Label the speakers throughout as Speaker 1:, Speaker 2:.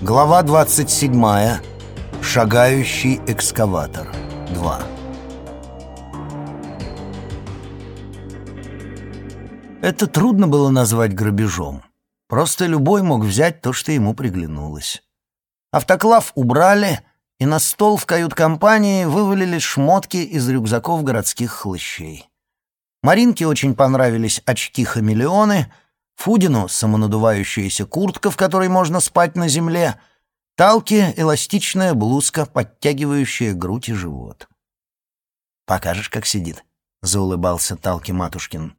Speaker 1: Глава 27. Шагающий экскаватор. 2. Это трудно было назвать грабежом. Просто любой мог взять то, что ему приглянулось. Автоклав убрали, и на стол в кают-компании вывалились шмотки из рюкзаков городских хлыщей. Маринке очень понравились очки-хамелеоны, Фудину — самонадувающаяся куртка, в которой можно спать на земле, Талке — эластичная блузка, подтягивающая грудь и живот. «Покажешь, как сидит?» — заулыбался Талке Матушкин.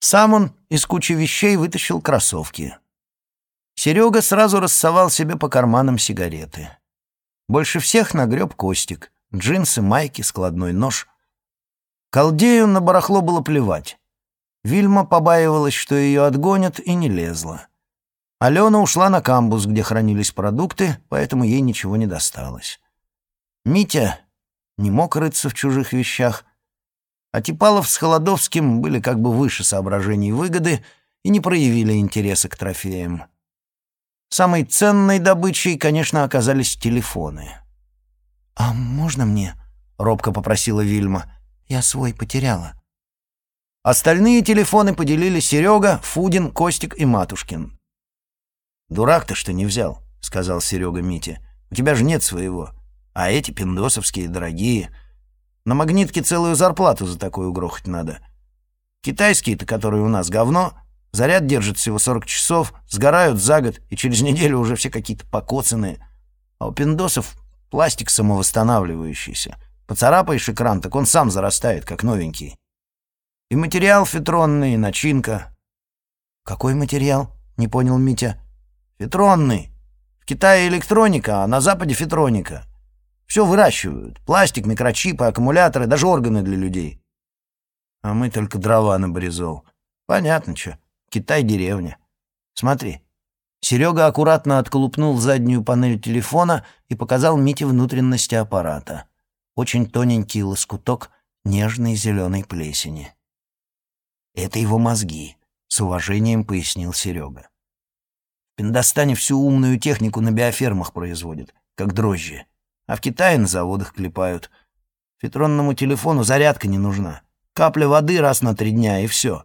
Speaker 1: Сам он из кучи вещей вытащил кроссовки. Серега сразу рассовал себе по карманам сигареты. Больше всех нагреб Костик. Джинсы, майки, складной нож. Колдею на барахло было плевать. Вильма побаивалась, что ее отгонят, и не лезла. Алена ушла на камбус, где хранились продукты, поэтому ей ничего не досталось. Митя не мог рыться в чужих вещах, а Типалов с Холодовским были как бы выше соображений выгоды и не проявили интереса к трофеям. Самой ценной добычей, конечно, оказались телефоны. «А можно мне?» — робко попросила Вильма. Я свой потеряла. Остальные телефоны поделили Серега, Фудин, Костик и Матушкин. «Дурак ты, что не взял», — сказал Серега Мите. «У тебя же нет своего. А эти пиндосовские, дорогие. На магнитке целую зарплату за такой угрохать надо. Китайские-то, которые у нас говно, заряд держит всего 40 часов, сгорают за год, и через неделю уже все какие-то покоцанные. А у пиндосов пластик самовосстанавливающийся. Поцарапаешь экран, так он сам зарастает, как новенький. И материал фетронный, и начинка. «Какой материал?» — не понял Митя. «Фетронный. В Китае электроника, а на Западе фетроника. Все выращивают. Пластик, микрочипы, аккумуляторы, даже органы для людей. А мы только дрова на. Понятно, что. Китай — деревня. Смотри». Серега аккуратно отколупнул заднюю панель телефона и показал Мите внутренности аппарата очень тоненький лоскуток нежной зеленой плесени. «Это его мозги», — с уважением пояснил Серега. В Пиндостане всю умную технику на биофермах производят, как дрожжи, а в Китае на заводах клепают. Фетронному телефону зарядка не нужна. Капля воды раз на три дня, и все.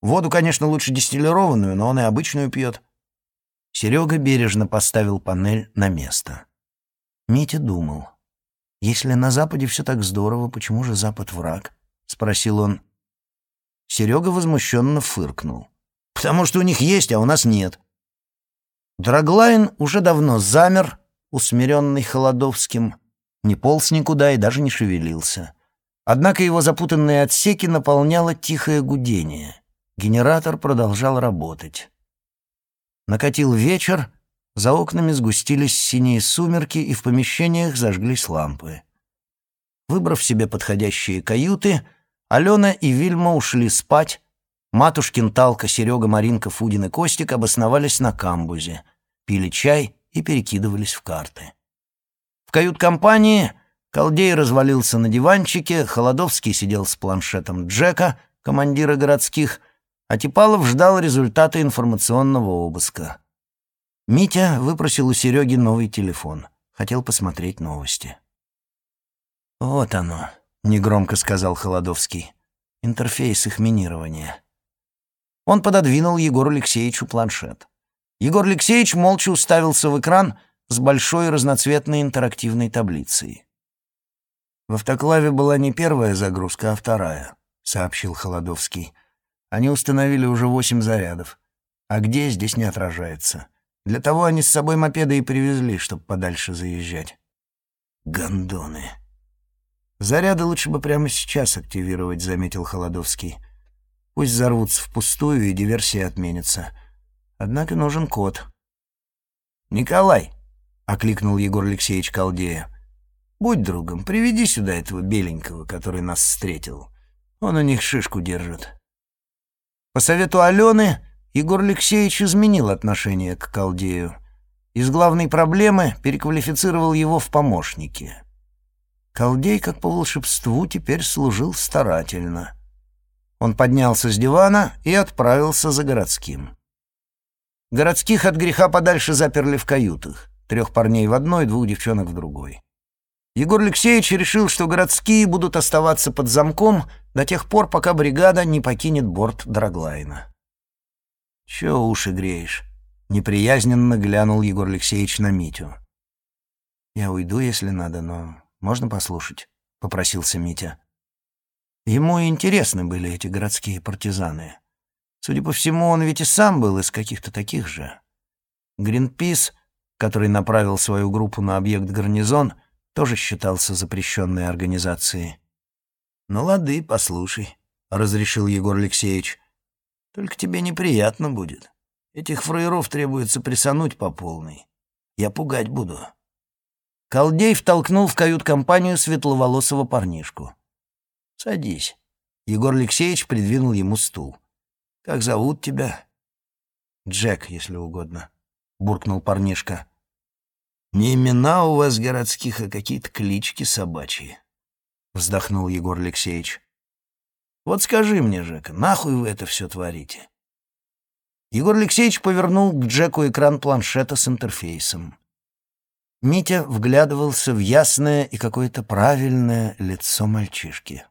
Speaker 1: Воду, конечно, лучше дистиллированную, но он и обычную пьет. Серега бережно поставил панель на место. Митя думал. «Если на Западе все так здорово, почему же Запад враг?» — спросил он. Серега возмущенно фыркнул. «Потому что у них есть, а у нас нет». Драглайн уже давно замер, усмиренный Холодовским, не полз никуда и даже не шевелился. Однако его запутанные отсеки наполняло тихое гудение. Генератор продолжал работать. Накатил вечер, за окнами сгустились синие сумерки, и в помещениях зажглись лампы. Выбрав себе подходящие каюты, Алена и Вильма ушли спать. Матушкин, Талка, Серега, Маринка, Фудин и Костик обосновались на камбузе, пили чай и перекидывались в карты. В кают-компании Колдей развалился на диванчике, Холодовский сидел с планшетом Джека, командира городских, а Типалов ждал результата информационного обыска. Митя выпросил у Сереги новый телефон. Хотел посмотреть новости. «Вот оно», — негромко сказал Холодовский. «Интерфейс их минирования». Он пододвинул Егору Алексеевичу планшет. Егор Алексеевич молча уставился в экран с большой разноцветной интерактивной таблицей. «В автоклаве была не первая загрузка, а вторая», — сообщил Холодовский. «Они установили уже восемь зарядов. А где, здесь не отражается. Для того они с собой мопеды и привезли, чтобы подальше заезжать. Гондоны. Заряды лучше бы прямо сейчас активировать, заметил Холодовский. Пусть взорвутся впустую и диверсия отменится. Однако нужен код. «Николай!» — окликнул Егор Алексеевич Колдея. «Будь другом, приведи сюда этого беленького, который нас встретил. Он у них шишку держит». По совету Алены Егор Алексеевич изменил отношение к Колдею. Из главной проблемы переквалифицировал его в помощники. Колдей, как по волшебству, теперь служил старательно. Он поднялся с дивана и отправился за городским. Городских от греха подальше заперли в каютах. Трех парней в одной, двух девчонок в другой. Егор Алексеевич решил, что городские будут оставаться под замком до тех пор, пока бригада не покинет борт Драглайна. «Чё уши греешь?» — неприязненно глянул Егор Алексеевич на Митю. «Я уйду, если надо, но можно послушать?» — попросился Митя. Ему интересны были эти городские партизаны. Судя по всему, он ведь и сам был из каких-то таких же. Гринпис, который направил свою группу на объект гарнизон — тоже считался запрещенной организацией. «Ну, лады, послушай», — разрешил Егор Алексеевич. «Только тебе неприятно будет. Этих фраеров требуется присануть по полной. Я пугать буду». Колдей втолкнул в кают-компанию светловолосого парнишку. «Садись». Егор Алексеевич придвинул ему стул. «Как зовут тебя?» «Джек, если угодно», — буркнул парнишка. Не имена у вас городских, а какие-то клички собачьи», — вздохнул Егор Алексеевич. «Вот скажи мне, Жека, нахуй вы это все творите?» Егор Алексеевич повернул к Джеку экран планшета с интерфейсом. Митя вглядывался в ясное и какое-то правильное лицо мальчишки.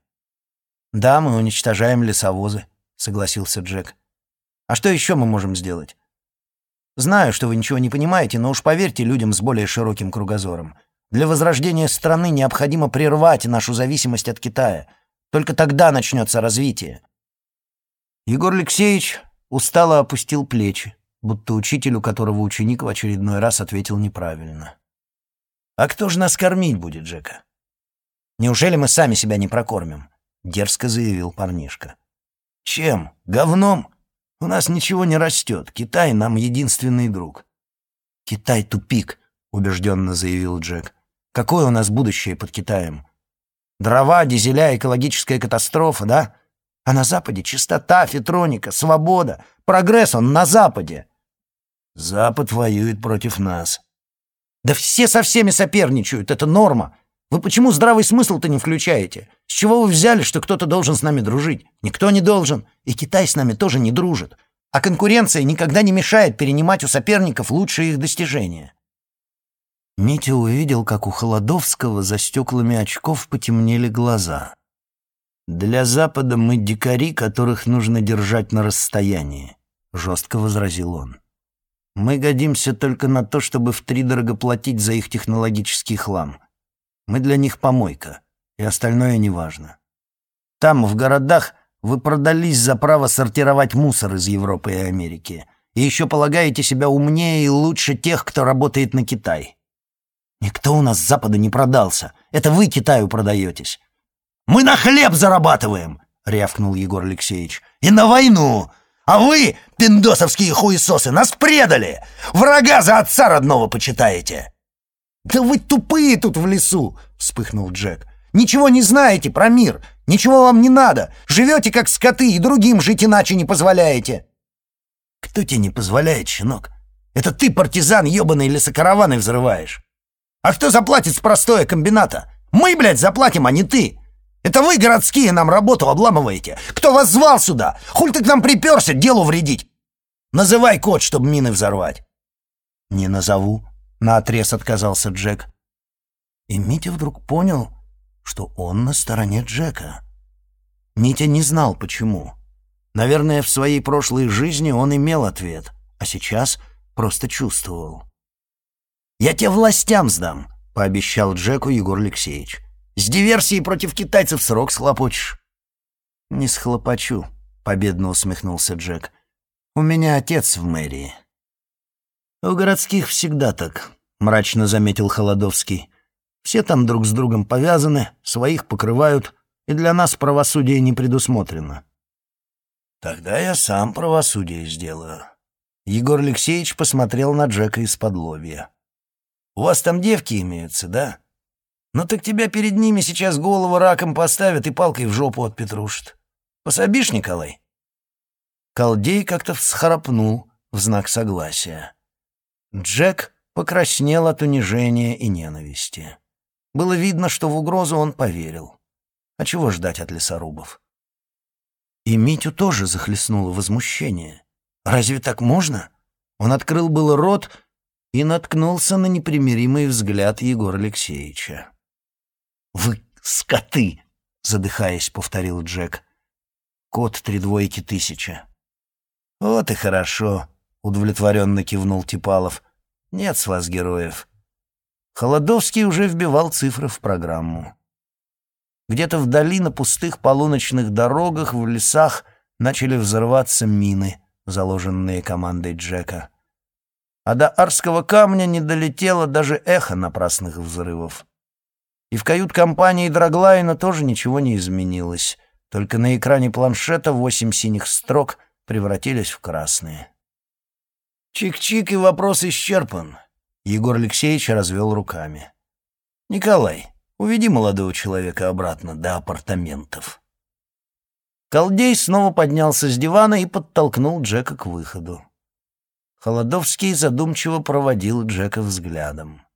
Speaker 1: «Да, мы уничтожаем лесовозы», — согласился Джек. «А что еще мы можем сделать? Знаю, что вы ничего не понимаете, но уж поверьте людям с более широким кругозором. Для возрождения страны необходимо прервать нашу зависимость от Китая. Только тогда начнется развитие. Егор Алексеевич устало опустил плечи, будто учитель, у которого ученик в очередной раз ответил неправильно. «А кто же нас кормить будет, Джека?» «Неужели мы сами себя не прокормим?» — дерзко заявил парнишка. «Чем? Говном?» У нас ничего не растет. Китай нам единственный друг». «Китай — тупик», — убежденно заявил Джек. «Какое у нас будущее под Китаем? Дрова, дизеля, экологическая катастрофа, да? А на Западе чистота, фитроника, свобода, прогресс он на Западе». «Запад воюет против нас». «Да все со всеми соперничают, это норма. Вы почему здравый смысл-то не включаете? С чего вы взяли, что кто-то должен с нами дружить? Никто не должен. И Китай с нами тоже не дружит. А конкуренция никогда не мешает перенимать у соперников лучшие их достижения. Митя увидел, как у Холодовского за стеклами очков потемнели глаза. «Для Запада мы дикари, которых нужно держать на расстоянии», — жестко возразил он. «Мы годимся только на то, чтобы втридорого платить за их технологический хлам. Мы для них помойка, и остальное неважно. Там, в городах, вы продались за право сортировать мусор из Европы и Америки. И еще полагаете себя умнее и лучше тех, кто работает на Китай. Никто у нас с Запада не продался. Это вы Китаю продаетесь. «Мы на хлеб зарабатываем!» — рявкнул Егор Алексеевич. «И на войну! А вы, пиндосовские хуесосы, нас предали! Врага за отца родного почитаете!» «Да вы тупые тут в лесу!» — вспыхнул Джек. «Ничего не знаете про мир, ничего вам не надо. Живете как скоты и другим жить иначе не позволяете». «Кто тебе не позволяет, щенок? Это ты, партизан, ебаный лесокараваны взрываешь. А кто заплатит с простое комбината? Мы, блядь, заплатим, а не ты. Это вы, городские, нам работу обламываете. Кто вас звал сюда? Хуль ты к нам приперся делу вредить? Называй код, чтобы мины взорвать». «Не назову», Наотрез отказался Джек. И Митя вдруг понял, что он на стороне Джека. Митя не знал, почему. Наверное, в своей прошлой жизни он имел ответ, а сейчас просто чувствовал. «Я тебя властям сдам», — пообещал Джеку Егор Алексеевич. «С диверсией против китайцев срок схлопочешь». «Не схлопочу», — победно усмехнулся Джек. «У меня отец в мэрии». «У городских всегда так», — мрачно заметил Холодовский. «Все там друг с другом повязаны, своих покрывают, и для нас правосудие не предусмотрено». «Тогда я сам правосудие сделаю». Егор Алексеевич посмотрел на Джека из-под лобья. «У вас там девки имеются, да? Ну так тебя перед ними сейчас голову раком поставят и палкой в жопу отпетрушат. Пособишь, Николай?» Колдей как-то всхрапнул в знак согласия. Джек покраснел от унижения и ненависти. Было видно, что в угрозу он поверил. А чего ждать от лесорубов? И Митю тоже захлестнуло возмущение. Разве так можно? Он открыл было рот и наткнулся на непримиримый взгляд Егора Алексеевича. «Вы скоты!» — задыхаясь, повторил Джек. «Код три двойки тысяча». «Вот и хорошо», — удовлетворенно кивнул Типалов. «Нет с вас героев». Холодовский уже вбивал цифры в программу. Где-то вдали на пустых полуночных дорогах в лесах начали взрываться мины, заложенные командой Джека. А до Арского камня не долетело даже эхо напрасных взрывов. И в кают-компании Драглайна тоже ничего не изменилось, только на экране планшета восемь синих строк превратились в красные. Чик-чик, и вопрос исчерпан. Егор Алексеевич развел руками. «Николай, уведи молодого человека обратно до апартаментов». Колдей снова поднялся с дивана и подтолкнул Джека к выходу. Холодовский задумчиво проводил Джека взглядом.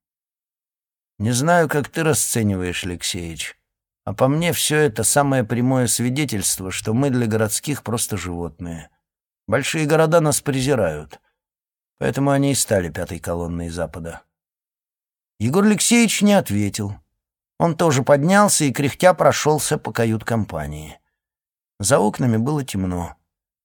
Speaker 1: «Не знаю, как ты расцениваешь, Алексеевич, а по мне все это самое прямое свидетельство, что мы для городских просто животные. Большие города нас презирают». Поэтому они и стали пятой колонной Запада. Егор Алексеевич не ответил. Он тоже поднялся и, кряхтя, прошелся по кают-компании. За окнами было темно.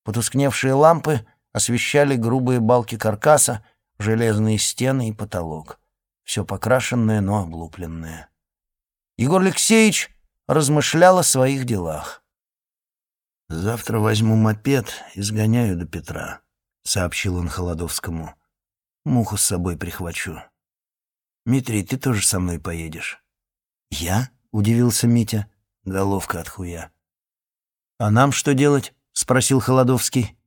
Speaker 1: Потускневшие лампы освещали грубые балки каркаса, железные стены и потолок. Все покрашенное, но облупленное. Егор Алексеевич размышлял о своих делах. «Завтра возьму мопед и сгоняю до Петра», сообщил он Холодовскому. «Муху с собой прихвачу. Митрий, ты тоже со мной поедешь». «Я?» — удивился Митя. Головка от хуя. «А нам что делать?» — спросил Холодовский.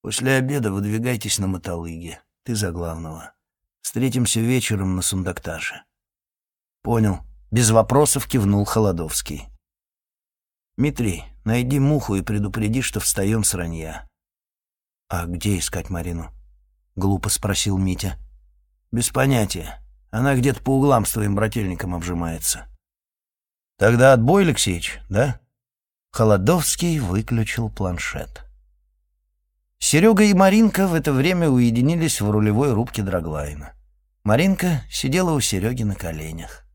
Speaker 1: «После обеда выдвигайтесь на мотолыге. Ты за главного. Встретимся вечером на Сундакташе». «Понял». Без вопросов кивнул Холодовский. «Митрий, найди муху и предупреди, что встаем с ранья. «А где искать Марину?» — глупо спросил Митя. «Без понятия. Она где-то по углам с твоим брательником обжимается». «Тогда отбой, Алексеич, да?» Холодовский выключил планшет. Серега и Маринка в это время уединились в рулевой рубке Драглайна. Маринка сидела у Сереги на коленях.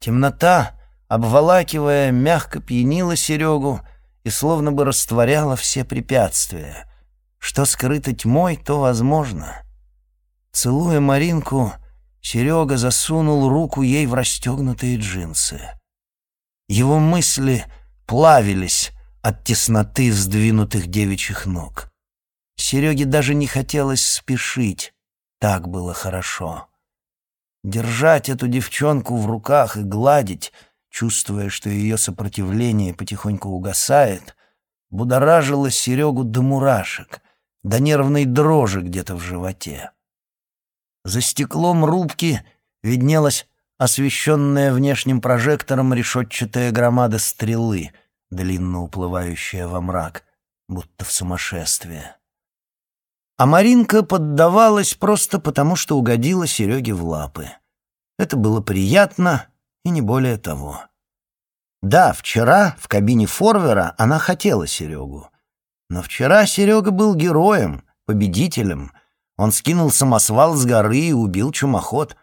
Speaker 1: Темнота, обволакивая, мягко пьянила Серегу и словно бы растворяла все препятствия — что скрыто тьмой, то возможно. Целуя Маринку, Серега засунул руку ей в расстегнутые джинсы. Его мысли плавились от тесноты сдвинутых девичьих ног. Сереге даже не хотелось спешить, так было хорошо. Держать эту девчонку в руках и гладить, чувствуя, что ее сопротивление потихоньку угасает, будоражило Серегу до мурашек — до нервной дрожи где-то в животе. За стеклом рубки виднелась освещенная внешним прожектором решетчатая громада стрелы, длинно уплывающая во мрак, будто в сумасшествие. А Маринка поддавалась просто потому, что угодила Сереге в лапы. Это было приятно и не более того. Да, вчера в кабине Форвера она хотела Серегу. Но вчера Серега был героем, победителем. Он скинул самосвал с горы и убил чумоход.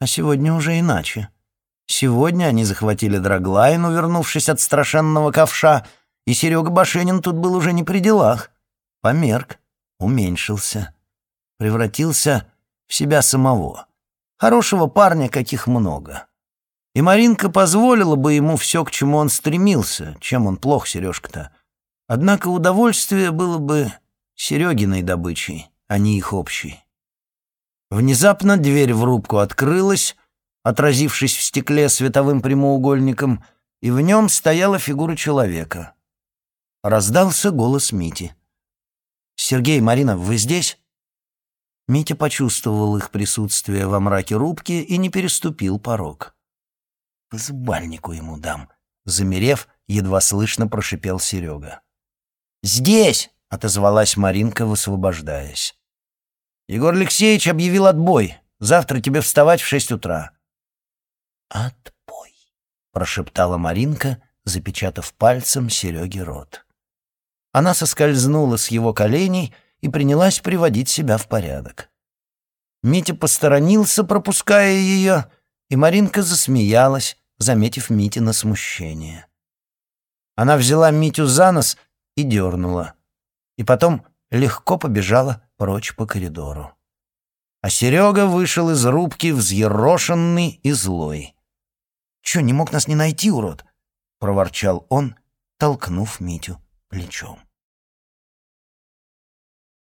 Speaker 1: А сегодня уже иначе. Сегодня они захватили Драглайн, увернувшись от страшенного ковша, и Серега Башенин тут был уже не при делах. Померк, уменьшился, превратился в себя самого. Хорошего парня, каких много. И Маринка позволила бы ему все, к чему он стремился, чем он плох, Сережка-то. Однако удовольствие было бы Серегиной добычей, а не их общей. Внезапно дверь в рубку открылась, отразившись в стекле световым прямоугольником, и в нем стояла фигура человека. Раздался голос Мити. «Сергей, Марина, вы здесь?» Митя почувствовал их присутствие во мраке рубки и не переступил порог. «По зубальнику ему дам», — замерев, едва слышно прошипел Серега. «Здесь!» — отозвалась Маринка, высвобождаясь. «Егор Алексеевич объявил отбой. Завтра тебе вставать в шесть утра». «Отбой!» — прошептала Маринка, запечатав пальцем Сереге рот. Она соскользнула с его коленей и принялась приводить себя в порядок. Митя посторонился, пропуская ее, и Маринка засмеялась, заметив Митина смущение. Она взяла Митю за нос и дернула, и потом легко побежала прочь по коридору. А Серега вышел из рубки взъерошенный и злой. «Чё, не мог нас не найти, урод?» — проворчал он, толкнув Митю плечом.